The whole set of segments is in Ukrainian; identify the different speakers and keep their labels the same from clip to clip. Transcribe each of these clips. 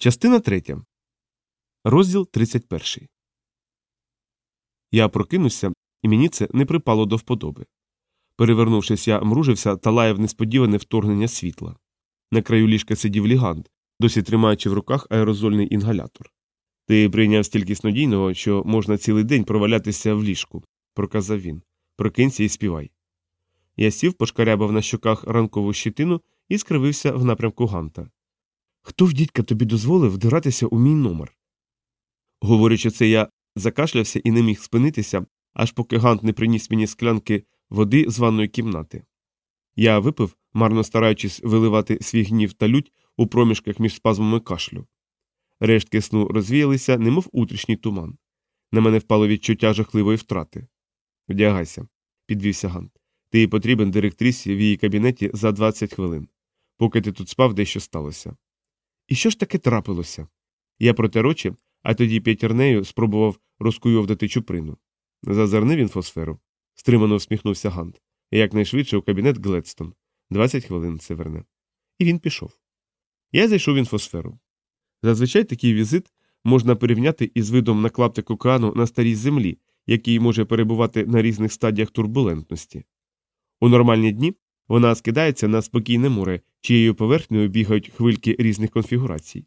Speaker 1: Частина 3. Розділ 31. Я прокинувся, і мені це не припало до вподоби. Перевернувшись, я мружився та лаяв несподіване вторгнення світла. На краю ліжка сидів лігант, досі тримаючи в руках аерозольний інгалятор. Ти прийняв стільки снодійного, що можна цілий день провалятися в ліжку, проказав він. Прокинься і співай. Я сів, пошкарябав на щоках ранкову щитину і скривився в напрямку ганта. Хто в дідька тобі дозволив вдиратися у мій номер? Говорячи це, я закашлявся і не міг спинитися, аж поки гант не приніс мені склянки води з ванної кімнати. Я випив, марно стараючись виливати свій гнів та лють у проміжках між спазмами кашлю. Рештки сну розвіялися, немов утрішній туман. На мене впало відчуття жахливої втрати. Вдягайся, підвівся Гант. Ти потрібен директрисі в її кабінеті за 20 хвилин. Поки ти тут спав, дещо сталося. І що ж таке трапилося? Я протер очі, а тоді п'ятірнею спробував розкуйовдати чуприну. Зазирни він фосферу. стримано всміхнувся Гант. Якнайшвидше у кабінет Гледстон. 20 хвилин це верне. І він пішов. Я зайшов в інфосферу. Зазвичай такий візит можна порівняти із видом на клаптик океану на старій землі, який може перебувати на різних стадіях турбулентності. У нормальні дні вона скидається на спокійне море, чиєю поверхнею бігають хвильки різних конфігурацій.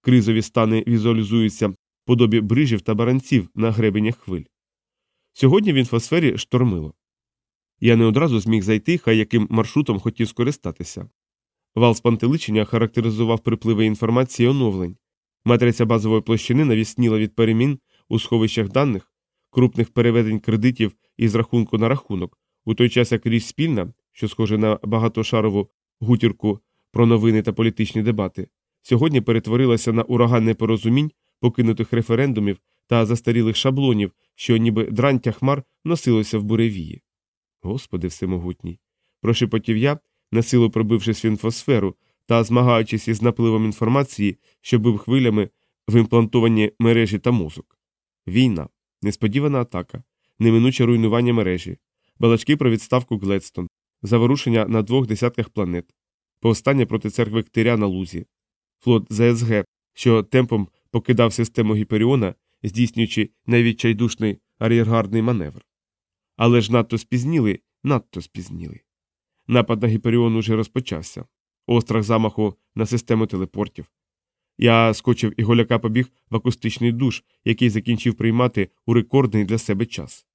Speaker 1: Кризові стани візуалізуються в подобі брижів та баранців на гребенях хвиль. Сьогодні в інфосфері штормило. Я не одразу зміг зайти, хай яким маршрутом хотів скористатися. Вал спантеличення характеризував припливи інформації оновлень. Матриця базової площини навісніла від перемін у сховищах даних, крупних переведень кредитів із рахунку на рахунок, у той час як річ спільна, що схоже на багатошарову гутірку про новини та політичні дебати, сьогодні перетворилася на ураган непорозумінь, покинутих референдумів та застарілих шаблонів, що ніби дрантя хмар носилося в буревії. Господи всемогутній. Прошепотів я, насилу пробившись в інфосферу та змагаючись із напливом інформації, що бив хвилями в імплантовані мережі та мозок. Війна, несподівана атака, неминуче руйнування мережі, балачки про відставку Гледстон, заворушення на двох десятках планет, повстання проти церкви Ктиря на лузі, флот ЗСГ, що темпом покидав систему Гіперіона, здійснюючи найвідчайдушний ар'єргардний маневр. Але ж надто спізніли, надто спізніли. Напад на Гіперіон уже розпочався. Острах замаху на систему телепортів. Я скочив і голяка побіг в акустичний душ, який закінчив приймати у рекордний для себе час.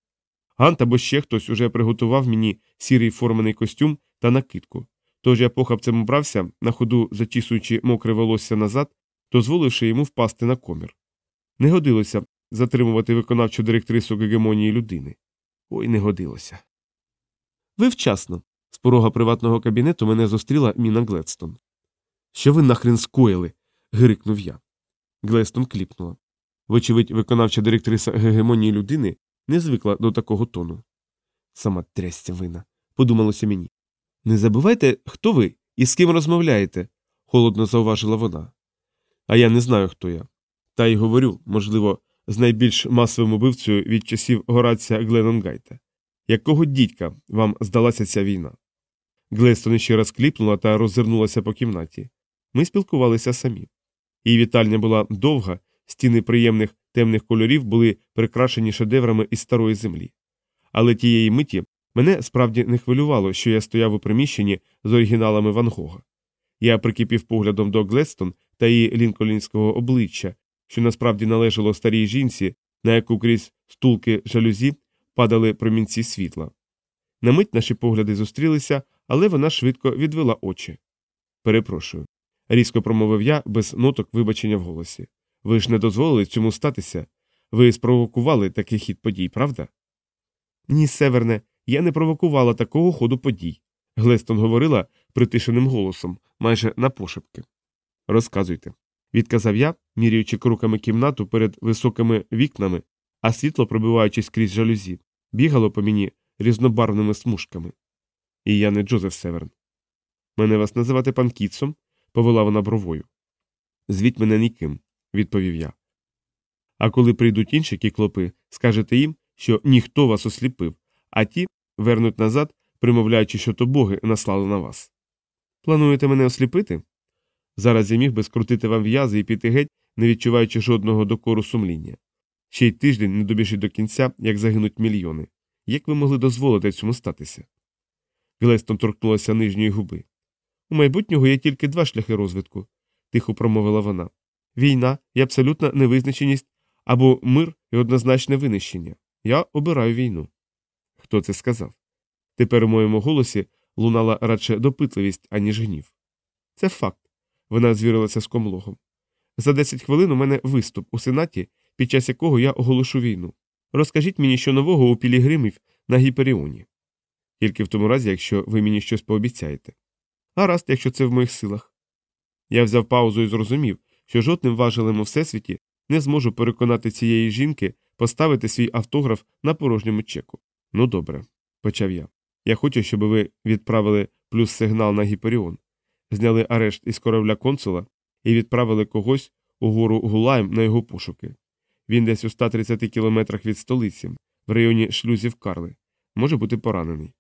Speaker 1: Гант або ще хтось уже приготував мені сірий формений костюм та накидку. Тож я похапцем убрався, на ходу зачісуючи мокре волосся назад, дозволивши йому впасти на комір. Не годилося затримувати виконавчу директрису гегемонії людини. Ой, не годилося. Ви вчасно. З порога приватного кабінету мене зустріла Міна Гледстон. Що ви нахрен скоїли? грикнув я. Гледстон кліпнула. Вочевидь, виконавча директриса гегемонії людини не звикла до такого тону. Сама трясця вина, подумалося мені. Не забувайте, хто ви і з ким розмовляєте, холодно зауважила вона. А я не знаю, хто я. Та й говорю, можливо, з найбільш масовим убивцею від часів Горація Гленонгайта. Якого дідька вам здалася ця війна? Глестон ще раз кліпнула та роззирнулася по кімнаті. Ми спілкувалися самі. Її вітальня була довга, стіни приємних темних кольорів були прикрашені шедеврами із старої землі. Але тієї миті мене справді не хвилювало, що я стояв у приміщенні з оригіналами Ван Гога. Я прикипів поглядом до Глестон та її лінколінського обличчя, що насправді належало старій жінці, на яку крізь стулки жалюзі падали промінці світла. На мить наші погляди зустрілися, але вона швидко відвела очі. Перепрошую. Різко промовив я без ноток вибачення в голосі. Ви ж не дозволили цьому статися. Ви спровокували такий хід подій, правда? Ні, Северне, я не провокувала такого ходу подій. Глестон говорила притишеним голосом, майже на пошепки. Розказуйте, відказав я, міряючи кроками кімнату перед високими вікнами, а світло, пробиваючись крізь жалюзі, бігало по мені різнобарвними смужками. І я не Джозеф Северн. Мене вас називати пан Кітсом, повела вона бровою. Звіть мене ніким, відповів я. А коли прийдуть інші кіклопи, скажете їм, що ніхто вас осліпив, а ті вернуть назад, примовляючи, що то боги наслали на вас. Плануєте мене осліпити? Зараз я міг би скрутити вам в'язи і піти геть, не відчуваючи жодного докору сумління. Ще й тиждень не добіжить до кінця, як загинуть мільйони. Як ви могли дозволити цьому статися? Глестон торкнулася нижньої губи. У майбутнього є тільки два шляхи розвитку, тихо промовила вона війна і абсолютна невизначеність або мир і однозначне винищення. Я обираю війну. Хто це сказав? Тепер у моєму голосі лунала радше допитливість, аніж гнів. Це факт. Вона звірилася з комлогом. За 10 хвилин у мене виступ у сенаті, під час якого я оголошу війну. Розкажіть мені, що нового у Пілігримів на Гіперіоні. Тільки в тому разі, якщо ви мені щось пообіцяєте. Гаразд, якщо це в моїх силах. Я взяв паузу і зрозумів, що жодним важелем у всесвіті не зможу переконати цієї жінки поставити свій автограф на порожньому чеку. Ну добре, почав я. Я хочу, щоб ви відправили плюс сигнал на Гіперіон, зняли арешт із корабля консула і відправили когось угору Гулаєм на його пошуки. Він десь у 130 кілометрах від столиці, в районі шлюзів Карли, може бути поранений.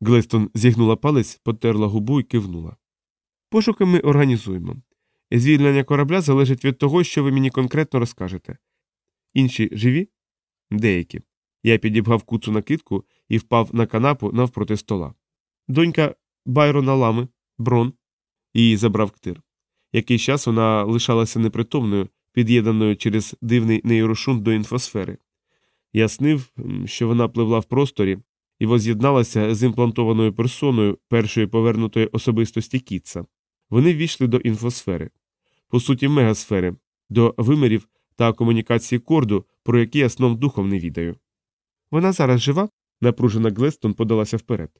Speaker 1: Глестон зігнула палець, потерла губу і кивнула. Пошуки ми організуємо. Звільнення корабля залежить від того, що ви мені конкретно розкажете. Інші живі? Деякі. Я підібгав куцу накидку і впав на канапу навпроти стола. Донька Байрона Лами, Брон, її забрав ктир. Якийсь час вона лишалася непритомною, під'єднаною через дивний нейрошунт до інфосфери. Я снив, що вона пливла в просторі і воз'єдналася з імплантованою персоною першої повернутої особистості Кітса. Вони ввійшли до інфосфери, по суті, мегасфери, до вимірів та комунікації корду, про які я сном духом не відаю. Вона зараз жива? напружена Глестон подалася вперед.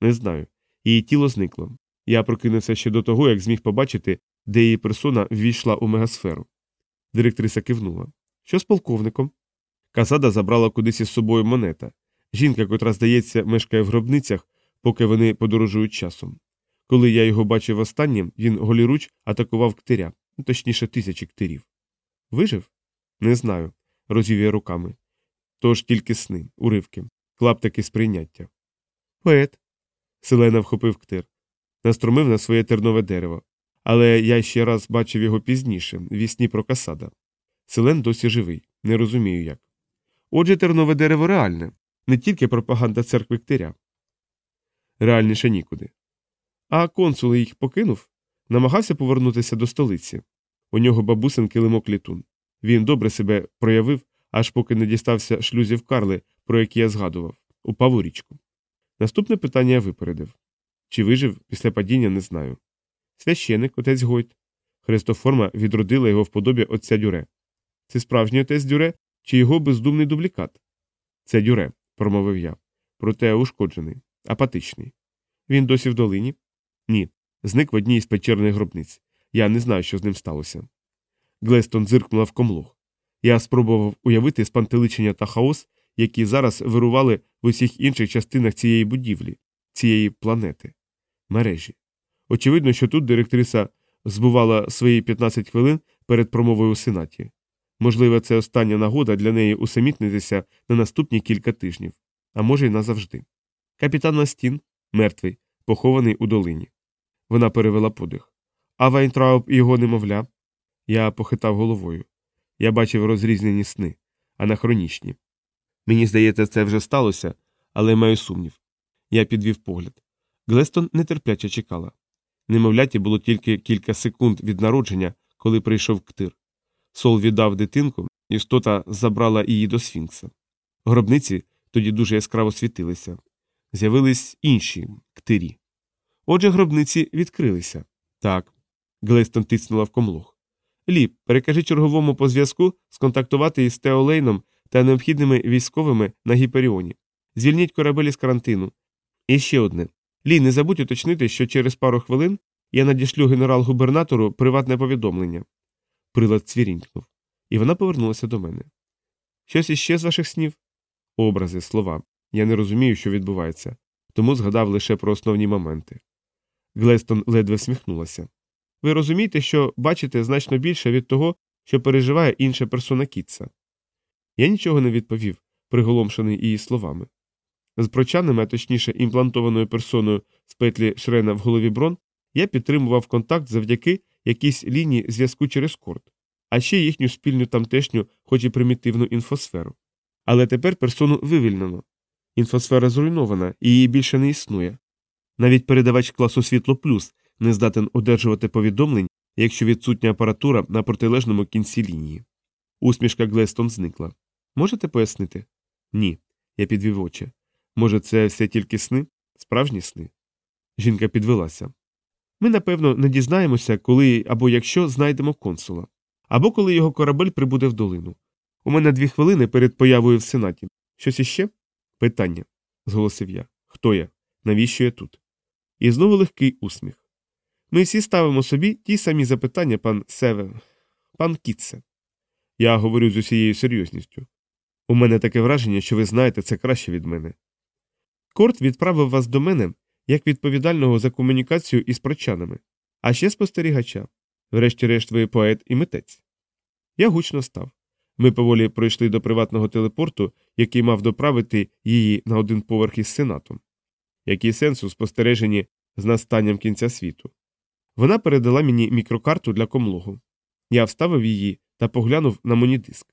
Speaker 1: Не знаю. Її тіло зникло. Я прокинувся ще до того, як зміг побачити, де її персона ввійшла у мегасферу. Директриса кивнула. Що з полковником? Касада забрала кудись із собою монета. Жінка, котра, здається, мешкає в гробницях, поки вони подорожують часом. Коли я його бачив останнім, він голіруч атакував ктиря, точніше, тисячі ктирів. Вижив? Не знаю, розвів я руками. Тож тільки сни, уривки, клаптики сприйняття. Поет. Селена вхопив ктир, наструмив на своє тернове дерево. Але я ще раз бачив його пізніше, в сні про Касада. Селен досі живий, не розумію як. Отже, тернове дерево реальне, не тільки пропаганда церкви ктиря. Реальніше нікуди. А консул їх покинув, намагався повернутися до столиці. У нього бабусин килимок літун. Він добре себе проявив, аж поки не дістався шлюзів Карли, про які я згадував, упав у річку. Наступне питання я випередив чи вижив після падіння, не знаю. Священик, отець Гойт. Христоформа відродила його в подобі отця дюре. Це справжній отець дюре чи його бездумний дублікат? Це дюре, промовив я. Проте ушкоджений, апатичний. Він досі в долині? Ні. Зник в одній із печерних гробниць. Я не знаю, що з ним сталося. Глестон зиркнула в комлог. Я спробував уявити спантеличення та хаос, які зараз вирували в усіх інших частинах цієї будівлі, цієї планети, мережі. Очевидно, що тут директриса збувала свої 15 хвилин перед промовою у сенаті. Можливо, це остання нагода для неї усамітнитися на наступні кілька тижнів, а може й назавжди. Капітан Настін мертвий, похований у долині. Вона перевела подих. А Вайнтрауб і його немовля. Я похитав головою. Я бачив розрізнені сни, анахронічні. Мені здається, це вже сталося, але маю сумнів. Я підвів погляд. Глестон нетерпляче чекала. Немовляті було тільки кілька секунд від народження, коли прийшов ктир. Сол віддав дитинку, істота забрала її до сфінкса. Гробниці тоді дуже яскраво світилися. З'явились інші ктирі. Отже, гробниці відкрилися. Так. Глестон тиснула в комлог. Ліп, перекажи черговому по зв'язку сконтактувати із Теолейном та необхідними військовими на Гіперіоні. Звільніть корабель із карантину. І ще одне. Лі, не забудь уточнити, що через пару хвилин я надішлю генерал-губернатору приватне повідомлення. Прилад цвірінькнув, і вона повернулася до мене. Щось іще з ваших снів? Образи, слова. Я не розумію, що відбувається, тому згадав лише про основні моменти. Глестон ледве всміхнулася. Ви розумієте, що бачите значно більше від того, що переживає інша персона Кітса. Я нічого не відповів, приголомшений її словами. З прочаними, а точніше імплантованою персоною з петлі Шрена в голові брон, Я підтримував контакт завдяки якійсь лінії зв'язку через корд, а ще їхню спільну тамтешню, хоч і примітивну інфосферу. Але тепер персону вивільнено. Інфосфера зруйнована і її більше не існує. Навіть передавач класу світло плюс не здатен одержувати повідомлень, якщо відсутня апаратура на протилежному кінці лінії. Усмішка Глестон зникла. Можете пояснити? Ні. Я підвів очі. Може, це все тільки сни? Справжні сни? Жінка підвелася. Ми, напевно, не дізнаємося, коли або якщо знайдемо консула, або коли його корабель прибуде в долину. У мене дві хвилини перед появою в сенаті. Щось іще? Питання, зголосив я. Хто я? Навіщо я тут? І знову легкий усміх. Ми всі ставимо собі ті самі запитання, пан Севе, пан Кітсе. Я говорю з усією серйозністю. У мене таке враження, що ви знаєте це краще від мене. Корт відправив вас до мене як відповідального за комунікацію із прочанами, а ще спостерігача. Врешті-решт, ви поет і митець. Я гучно став. Ми поволі пройшли до приватного телепорту, який мав доправити її на один поверх із сенатом. Який сенс у спостереженні з настанням кінця світу? Вона передала мені мікрокарту для комлогу. Я вставив її та поглянув на монідиск.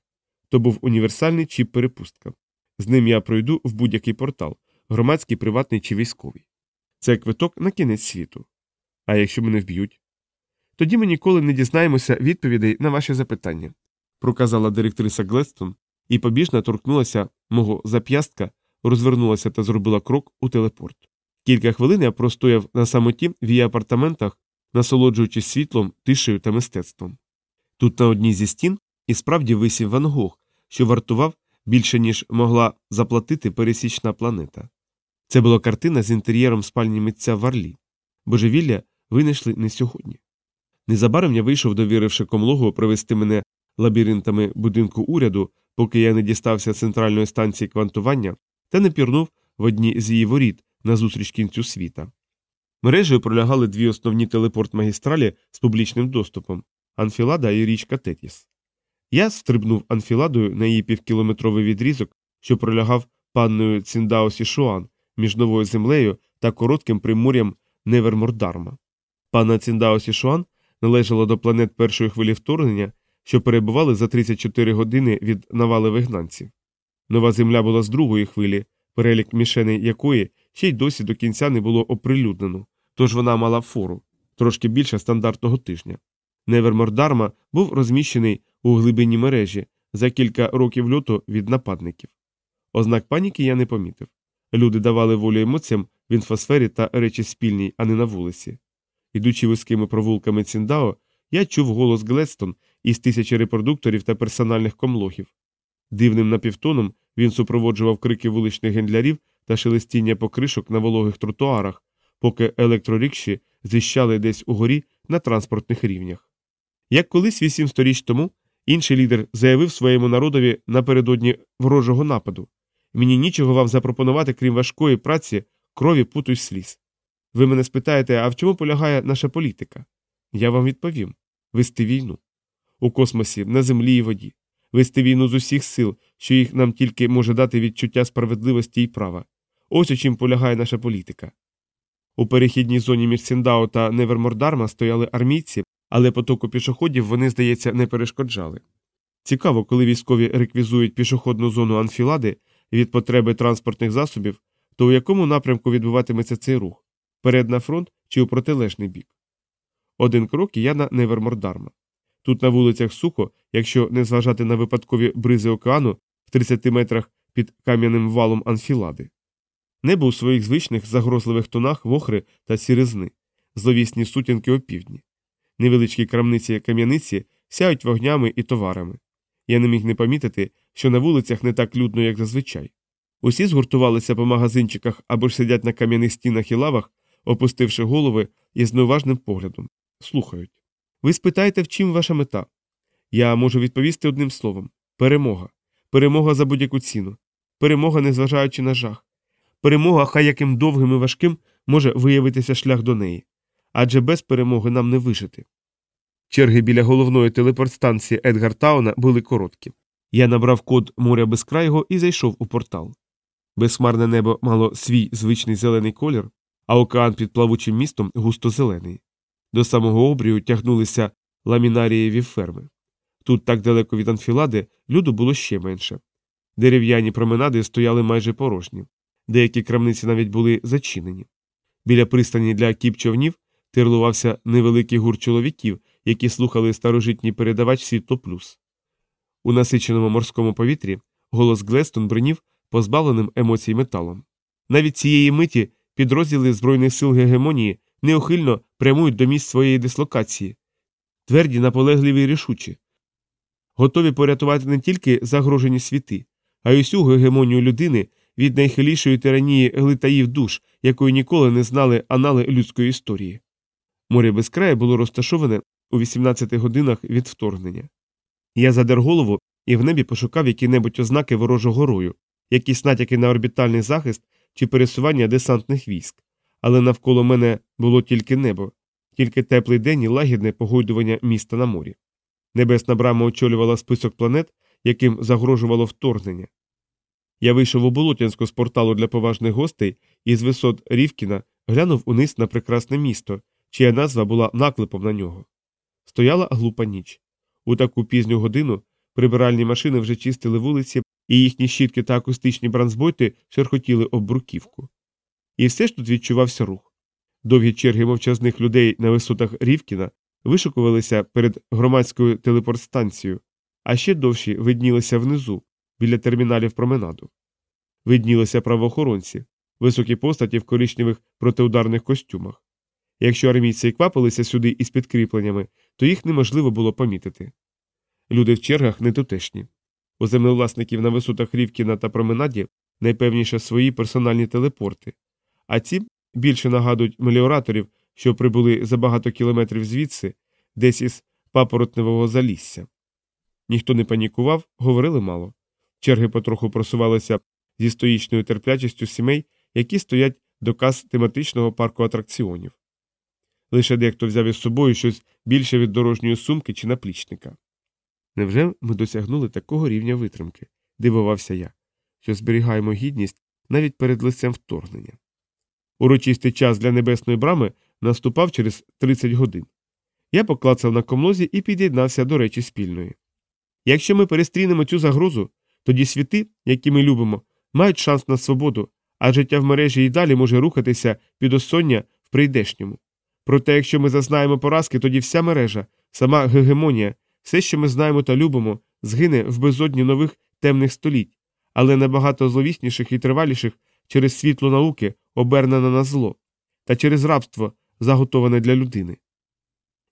Speaker 1: То був універсальний чіп перепустка. З ним я пройду в будь-який портал, громадський, приватний чи військовий. Це квиток на кінець світу. А якщо мене вб'ють? Тоді ми ніколи не дізнаємося відповідей на ваші запитання, проказала директриса Глестон і побіжно торкнулася мого зап'ястка, розвернулася та зробила крок у телепорт. Кілька хвилин я простояв на самоті в її апартаментах, насолоджуючись світлом, тишею та мистецтвом. Тут на одній зі стін і справді висів Ван Гог, що вартував більше, ніж могла заплатити пересічна планета. Це була картина з інтер'єром спальні митця Варлі. Божевілля винайшли не сьогодні. Незабаром я вийшов, довіривши комлогу провести мене лабіринтами будинку уряду, поки я не дістався центральної станції квантування та не пірнув в одні з її воріт назустріч кінцю світа. Мережею пролягали дві основні телепорт-магістралі з публічним доступом Анфілада і річка Тетіс. Я стрибнув анфіладою на її півкілометровий відрізок, що пролягав панною Ціндаосі Шуан між новою землею та коротким примор'ям Невермордарма. Панна Ціндаосі Шуан належала до планет першої хвилі вторгнення, що перебували за 34 години від навали вигнанців. Нова земля була з другої хвилі, перелік мішеней якої ще й досі до кінця не було оприлюднено, тож вона мала фору трошки більше стандартного тижня. Невермордарма був розміщений у глибині мережі за кілька років льоту від нападників. Ознак паніки я не помітив. Люди давали волю емоціям в інфосфері та речі спільній, а не на вулиці. Ідучи вузькими провулками Ціндао, я чув голос Глестон із тисячі репродукторів та персональних комлогів. Дивним напівтоном він супроводжував крики вуличних гендлярів та шелестіння покришок на вологих тротуарах, поки електрорікші зіщали десь угорі на транспортних рівнях. Як колись вісім сторіч тому інший лідер заявив своєму народові напередодні ворожого нападу мені нічого вам запропонувати, крім важкої праці, крові путу й сліз. Ви мене спитаєте, а в чому полягає наша політика? Я вам відповім вести війну. У космосі, на землі і воді, вести війну з усіх сил, що їх нам тільки може дати відчуття справедливості і права. Ось у чим полягає наша політика. У перехідній зоні між Сіндао та Невермордарма стояли армійці, але потоку пішоходів вони, здається, не перешкоджали. Цікаво, коли військові реквізують пішохідну зону анфілади від потреби транспортних засобів, то у якому напрямку відбуватиметься цей рух перед на фронт чи у протилежний бік. Один крок і я на Невермордарма. Тут на вулицях сухо, якщо не зважати на випадкові бризи океану в 30 метрах під кам'яним валом анфілади. Небо у своїх звичних загрозливих тонах вохри та сіризни, зловісні сутінки опівдні. Невеличкі крамниці кам'яниці сяють вогнями і товарами. Я не міг не помітити, що на вулицях не так людно, як зазвичай. Усі згуртувалися по магазинчиках або ж сидять на кам'яних стінах і лавах, опустивши голови і з неуважним поглядом. Слухають. Ви спитаєте, в чим ваша мета? Я можу відповісти одним словом перемога. Перемога за будь-яку ціну. Перемога, незважаючи на жах. Перемога, хай яким довгим і важким може виявитися шлях до неї. Адже без перемоги нам не вижити. Черги біля головної телепортстанції Едгартауна були короткі. Я набрав код моря безкрайого і зайшов у портал. Безхмарне небо мало свій звичний зелений колір, а океан під плавучим містом густо зелений. До самого обрію тягнулися ламінарієві ферми. Тут, так далеко від анфілади, люду було ще менше. Дерев'яні променади стояли майже порожні, деякі крамниці навіть були зачинені. Біля пристані для кіп човнів тирлувався невеликий гур чоловіків, які слухали старожитній передавач світло плюс. У насиченому морському повітрі голос Глестон бринів позбавленим емоцій металом. Навіть цієї миті підрозділи Збройних сил гегемонії неухильно прямують до місць своєї дислокації, тверді, наполегливі й рішучі, готові порятувати не тільки загрожені світи, а й усю гегемонію людини від найхилішої тиранії глитаїв душ, якої ніколи не знали анали людської історії. Море безкрає було розташоване у 18 годинах від вторгнення. Я задер голову і в небі пошукав які-небудь ознаки ворожого рою, якісь натяки на орбітальний захист чи пересування десантних військ, але навколо мене було тільки небо, тільки теплий день і лагідне погойдування міста на морі. Небесна брама очолювала список планет, яким загрожувало вторгнення. Я вийшов у Болотянську з порталу для поважних гостей і з висот Рівкіна глянув униз на прекрасне місто, чия назва була наклепом на нього. Стояла глупа ніч. У таку пізню годину прибиральні машини вже чистили вулиці, і їхні щітки та акустичні бранзбойти шерхотіли об бруківку. І все ж тут відчувався рух. Довгі черги мовчазних людей на висотах Рівкіна вишукувалися перед громадською телепортстанцією, а ще довші виднілися внизу, біля терміналів променаду. Виднілися правоохоронці, високі постаті в коричневих протиударних костюмах. Якщо армійці й квапилися сюди із підкріпленнями, то їх неможливо було помітити. Люди в чергах не тутешні. У землевласників на висотах Рівкіна та променаді найпевніше свої персональні телепорти, а ці більше нагадують меліораторів, що прибули за багато кілометрів звідси, десь із папоротневого залісся. Ніхто не панікував, говорили мало. Черги потроху просувалися зі стоїчною терплячістю сімей, які стоять до каз тематичного парку атракціонів. Лише дехто взяв із собою щось більше від дорожньої сумки чи наплічника. Невже ми досягнули такого рівня витримки? дивувався я, що зберігаємо гідність навіть перед лицем вторгнення. Урочистий час для небесної брами наступав через 30 годин. Я поклацав на комлозі і під'єднався до речі спільної. Якщо ми перестрінемо цю загрозу, тоді світи, які ми любимо, мають шанс на свободу, а життя в мережі і далі може рухатися під осоння в прийдешньому. Проте, якщо ми зазнаємо поразки, тоді вся мережа, сама гегемонія, все, що ми знаємо та любимо, згине в безодні нових темних століть, але набагато зловісніших і триваліших через світло науки, обернене на зло, та через рабство, заготоване для людини.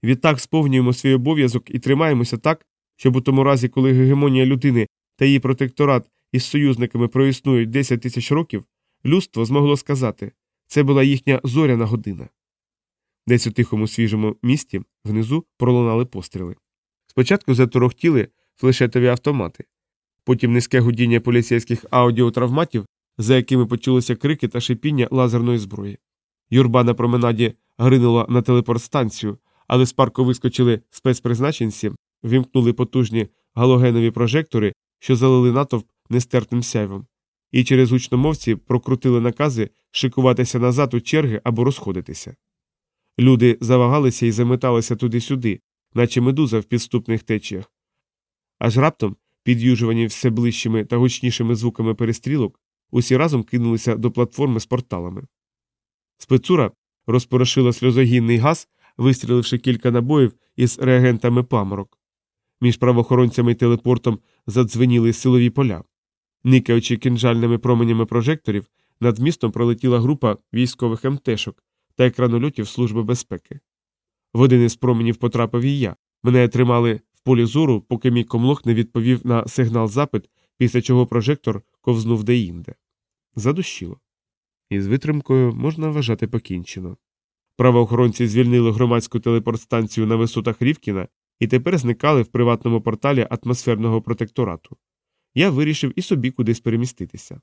Speaker 1: Відтак сповнюємо свій обов'язок і тримаємося так, щоб у тому разі, коли гегемонія людини та її протекторат із союзниками проіснують 10 тисяч років, людство змогло сказати це була їхня зоряна година. Десь у тихому свіжому місті внизу пролунали постріли. Спочатку заторохтіли флешетові автомати, потім низьке гудіння поліцейських аудіотравматів, за якими почулися крики та шипіння лазерної зброї. Юрба на променаді гринула на телепортстанцію, але з парку вискочили спецпризначенці, вімкнули потужні галогенові прожектори, що залили натовп нестерпним сяйвом, і через гучномовці прокрутили накази шикуватися назад у черги або розходитися. Люди завагалися і заметалися туди-сюди, наче медуза в підступних течіях. Аж раптом, під'южувані все ближчими та гучнішими звуками перестрілок, усі разом кинулися до платформи з порталами. Спецура розпорошила сльозогінний газ, вистріливши кілька набоїв із реагентами паморок. Між правоохоронцями і телепортом задзвеніли силові поля. Никаючи кинжальними променями прожекторів, над містом пролетіла група військових МТшок та екранольотів Служби безпеки. В один із променів потрапив і я. Мене тримали в полі зору, поки мій комлох не відповів на сигнал запит, після чого прожектор ковзнув деінде. Задущило. Із витримкою можна вважати покінчено. Правоохоронці звільнили громадську телепортстанцію на висотах Рівкіна і тепер зникали в приватному порталі атмосферного протекторату. Я вирішив і собі кудись переміститися.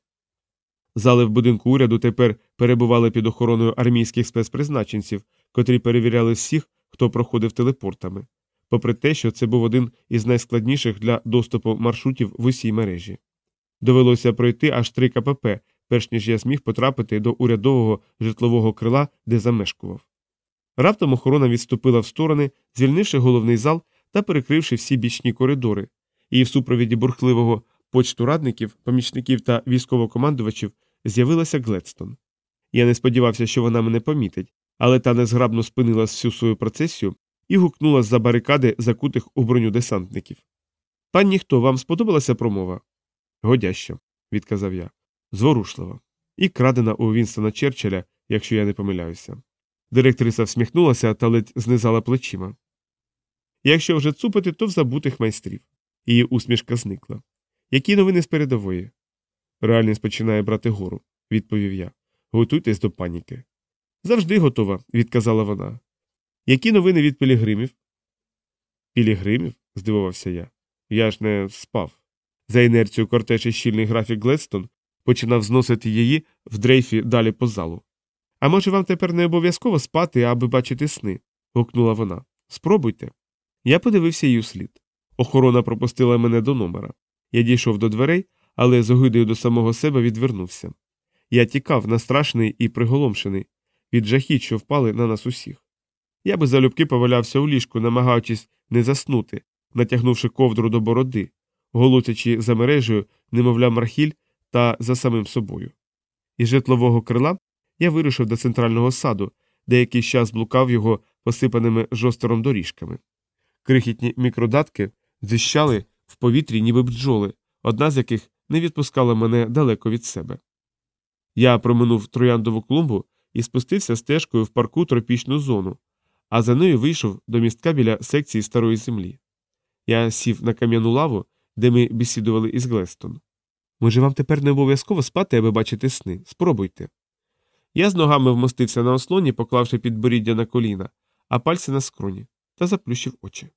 Speaker 1: Зали в будинку уряду тепер перебували під охороною армійських спецпризначенців, котрі перевіряли всіх, хто проходив телепортами, попри те, що це був один із найскладніших для доступу маршрутів в усій мережі. Довелося пройти аж три КПП, перш ніж я зміг потрапити до урядового житлового крила, де замешкував. Раптом охорона відступила в сторони, звільнивши головний зал та перекривши всі бічні коридори, і в супровіді бурхливого почту радників, помічників та військовокомандувачів з'явилася Гледстон. Я не сподівався, що вона мене помітить, але та незграбно спинила всю свою процесію і гукнула з-за барикади закутих у броню десантників. Пан ніхто, вам сподобалася промова? Годяща, відказав я. Зворушлива. І крадена у Вінстона Черчилля, якщо я не помиляюся. Директриса всміхнулася та ледь знизала плечима. Якщо вже цупити, то в забутих майстрів. Її усмішка зникла. Які новини з передової? Реальність починає брати гору, відповів я. Готуйтесь до паніки. Завжди готова, відказала вона. Які новини від пілігримів? Пілігримів? здивувався я. Я ж не спав. За інерцією кортеж і щільний графік Гледстон починав зносити її в дрейфі далі по залу. А може, вам тепер не обов'язково спати, аби бачити сни? гукнула вона. Спробуйте. Я подивився їй услід. Охорона пропустила мене до номера. Я дійшов до дверей, але з огидою до самого себе відвернувся. Я тікав, настрашений і приголомшений, від жахіть, що впали на нас усіх. Я би залюбки повалявся у ліжку, намагаючись не заснути, натягнувши ковдру до бороди, голотячи за мережею, немовля мархіль та за самим собою. Із житлового крила я вирушив до центрального саду, де якийсь час блукав його посипаними жостером доріжками. Крихітні мікродатки зіщали в повітрі, ніби бджоли, одна з яких не відпускала мене далеко від себе. Я проминув трояндову клумбу і спустився стежкою в парку тропічну зону, а за нею вийшов до містка біля секції старої землі. Я сів на кам'яну лаву, де ми бесідували із Глестон. Може, вам тепер не обов'язково спати, аби бачити сни. Спробуйте. Я з ногами вмостився на ослоні, поклавши підборіддя на коліна, а пальці на скроні, та заплющив очі.